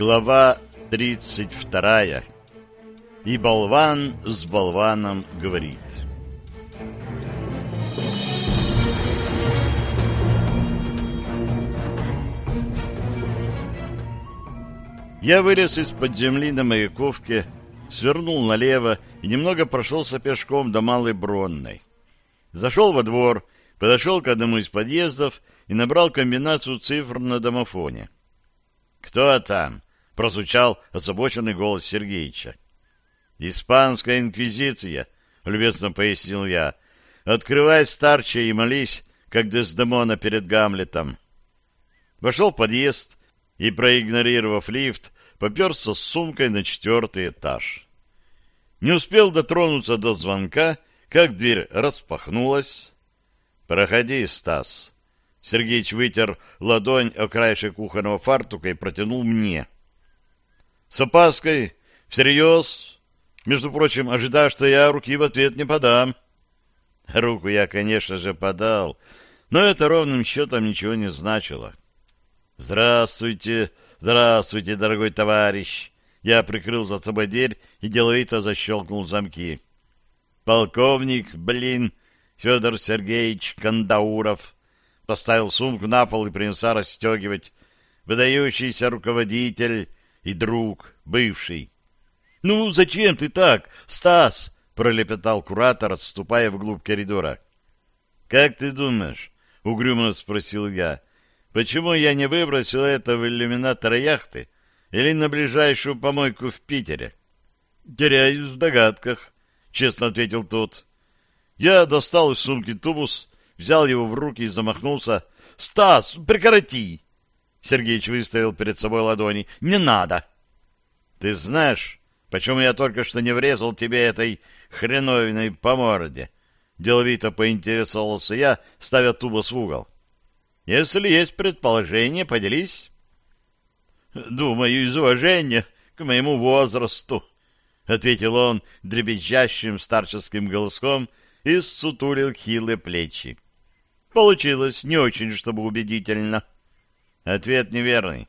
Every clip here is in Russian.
Глава 32. И болван с болваном говорит. Я вылез из-под земли на Маяковке, свернул налево и немного прошелся пешком до Малой Бронной. Зашел во двор, подошел к одному из подъездов и набрал комбинацию цифр на домофоне. «Кто там?» — прозвучал озабоченный голос Сергеича. «Испанская инквизиция», — любезно пояснил я. «Открывай старче и молись, как Дездемона перед Гамлетом». Вошел в подъезд и, проигнорировав лифт, поперся с сумкой на четвертый этаж. Не успел дотронуться до звонка, как дверь распахнулась. «Проходи, Стас». Сергеич вытер ладонь о краешек кухонного фартука и протянул мне. С опаской, всерьез, между прочим, ожидая, что я руки в ответ не подам. Руку я, конечно же, подал, но это ровным счетом ничего не значило. «Здравствуйте, здравствуйте, дорогой товарищ!» Я прикрыл за собой дверь и деловито защелкнул замки. «Полковник, блин, Федор Сергеевич Кандауров!» Поставил сумку на пол и принялся расстегивать. Выдающийся руководитель и друг, бывший. — Ну, зачем ты так, Стас? — пролепетал куратор, отступая вглубь коридора. — Как ты думаешь? — угрюмо спросил я. — Почему я не выбросил это в иллюминатор яхты или на ближайшую помойку в Питере? — Теряюсь в догадках, — честно ответил тот. Я достал из сумки тубус, взял его в руки и замахнулся. — Стас, прекрати! Сергеич выставил перед собой ладони. — Не надо! — Ты знаешь, почему я только что не врезал тебе этой хреновиной по морде? Деловито поинтересовался я, ставя тубус в угол. — Если есть предположение, поделись. — Думаю, из уважения к моему возрасту, — ответил он дребезжащим старческим голоском и сутулил хилые плечи. Получилось не очень, чтобы убедительно. Ответ неверный.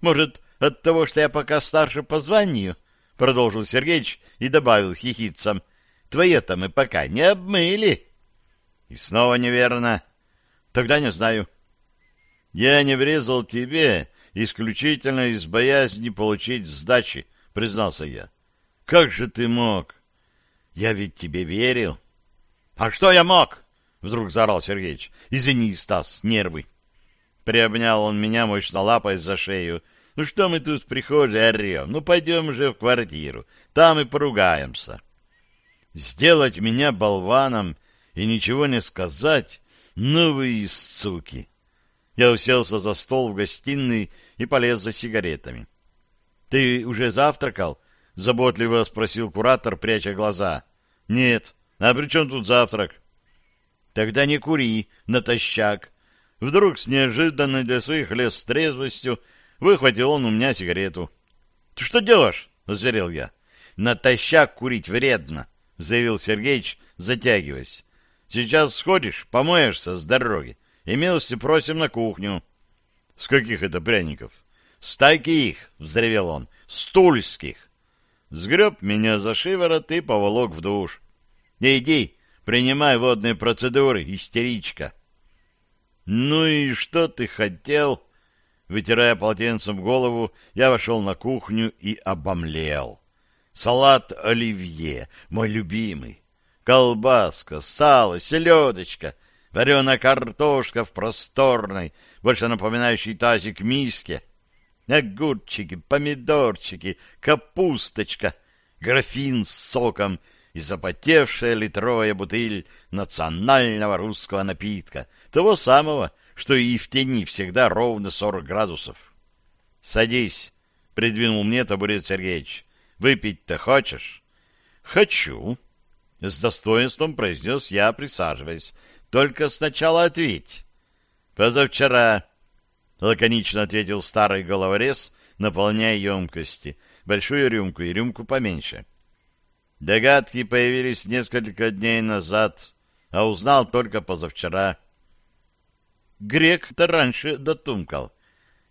Может, от того, что я пока старше по званию, продолжил Сергеич и добавил хихицам. Твое-то мы пока не обмыли. И снова неверно. Тогда не знаю. Я не врезал тебе исключительно из боязни получить сдачи, признался я. Как же ты мог? Я ведь тебе верил. А что я мог? Вдруг заорал Сергеич. Извини, Стас, нервы. Приобнял он меня мощно лапой за шею. Ну что мы тут в прихожей орем? Ну пойдем же в квартиру. Там и поругаемся. Сделать меня болваном и ничего не сказать? Ну вы суки! Я уселся за стол в гостиной и полез за сигаретами. — Ты уже завтракал? — заботливо спросил куратор, пряча глаза. — Нет. А при чем тут завтрак? — Тогда не кури натощак. Вдруг с неожиданной для своих лес трезвостью выхватил он у меня сигарету. — Ты что делаешь? — озверел я. — Натощак курить вредно, — заявил Сергеич, затягиваясь. — Сейчас сходишь, помоешься с дороги, и милости просим на кухню. — С каких это пряников? — С таких, — взревел он, — стульских. Сгреб меня за шиворот и поволок в душ. — Иди, принимай водные процедуры, истеричка. — «Ну и что ты хотел?» Вытирая полотенцем голову, я вошел на кухню и обомлел. Салат оливье, мой любимый. Колбаска, сало, селедочка, вареная картошка в просторной, больше напоминающей тазик миске, огурчики, помидорчики, капусточка, графин с соком — и запотевшая литровая бутыль национального русского напитка, того самого, что и в тени всегда ровно сорок градусов. — Садись, — придвинул мне табурет Сергеевич. — Выпить-то хочешь? — Хочу, — с достоинством произнес я, присаживаясь. — Только сначала ответь. — Позавчера, — лаконично ответил старый головорез, наполняя емкости, большую рюмку и рюмку поменьше. — Догадки появились несколько дней назад, а узнал только позавчера. Грек-то раньше дотумкал.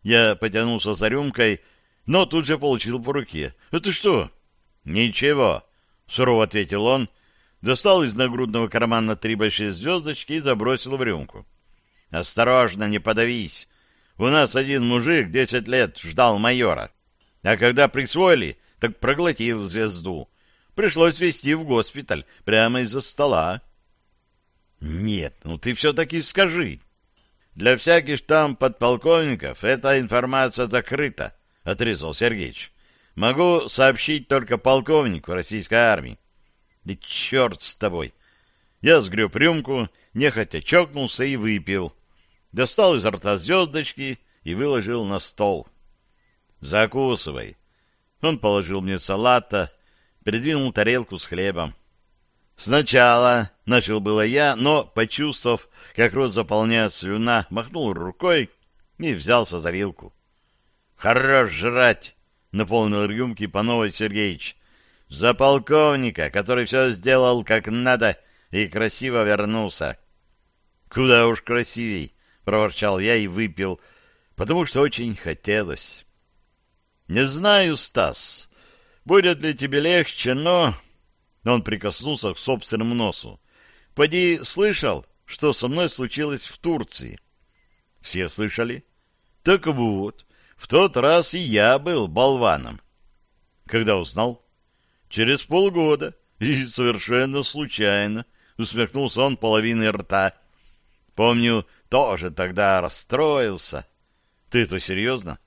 Я потянулся за рюмкой, но тут же получил по руке. «Это что?» «Ничего», — сурово ответил он, достал из нагрудного кармана три большие звездочки и забросил в рюмку. «Осторожно, не подавись. У нас один мужик десять лет ждал майора, а когда присвоили, так проглотил звезду. Пришлось везти в госпиталь прямо из-за стола». «Нет, ну ты все-таки скажи». «Для всяких там подполковников эта информация закрыта», — отрезал Сергеич. «Могу сообщить только полковнику российской армии». «Да черт с тобой!» Я сгреб рюмку, нехотя чокнулся и выпил. Достал изо рта звездочки и выложил на стол. «Закусывай». Он положил мне салата, передвинул тарелку с хлебом. Сначала начал было я, но, почувствовав, как рот заполняет слюна, махнул рукой и взялся за вилку. «Хорош жрать!» — наполнил рюмки по новой Сергеич. «За полковника, который все сделал как надо и красиво вернулся». «Куда уж красивей!» — проворчал я и выпил, потому что очень хотелось. «Не знаю, Стас, будет ли тебе легче, но он прикоснулся к собственному носу. «Поди, слышал, что со мной случилось в Турции?» «Все слышали?» «Так вот, в тот раз и я был болваном». «Когда узнал?» «Через полгода. И совершенно случайно», — усмехнулся он половиной рта. «Помню, тоже тогда расстроился». «Ты это серьезно?»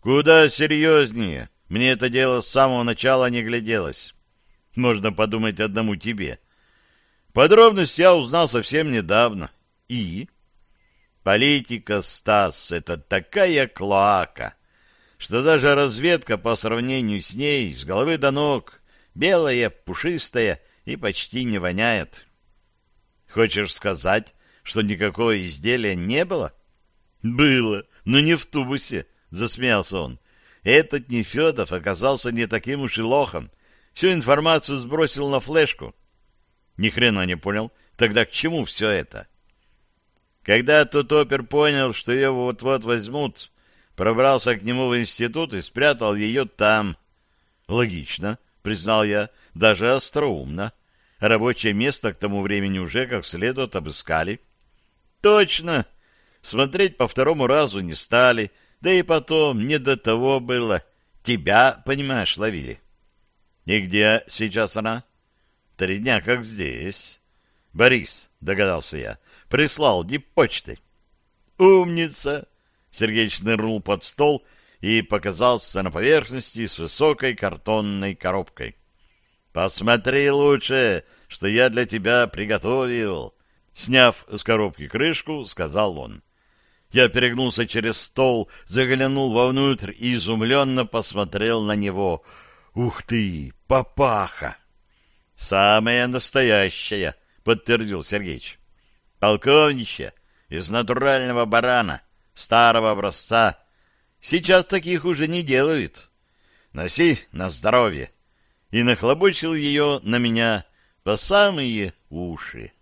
«Куда серьезнее. Мне это дело с самого начала не гляделось» можно подумать одному тебе. Подробности я узнал совсем недавно. И? Политика, Стас, это такая клоака, что даже разведка по сравнению с ней с головы до ног белая, пушистая и почти не воняет. Хочешь сказать, что никакого изделия не было? Было, но не в тубусе, засмеялся он. Этот Нефедов оказался не таким уж и лохом, Всю информацию сбросил на флешку. Ни хрена не понял. Тогда к чему все это? Когда тот опер понял, что его вот-вот возьмут, пробрался к нему в институт и спрятал ее там. Логично, признал я, даже остроумно. Рабочее место к тому времени уже как следует обыскали. Точно. Смотреть по второму разу не стали, да и потом не до того было. Тебя, понимаешь, ловили. И где сейчас она? Три дня как здесь. Борис, догадался я, прислал диппочты. Умница! Сергей нырнул под стол и показался на поверхности с высокой картонной коробкой. «Посмотри лучше, что я для тебя приготовил!» Сняв с коробки крышку, сказал он. Я перегнулся через стол, заглянул вовнутрь и изумленно посмотрел на него — Ух ты, папаха! Самая настоящая, подтвердил Сергеич. Полковнище из натурального барана, старого образца. Сейчас таких уже не делают. Носи на здоровье. И нахлобучил ее на меня по самые уши.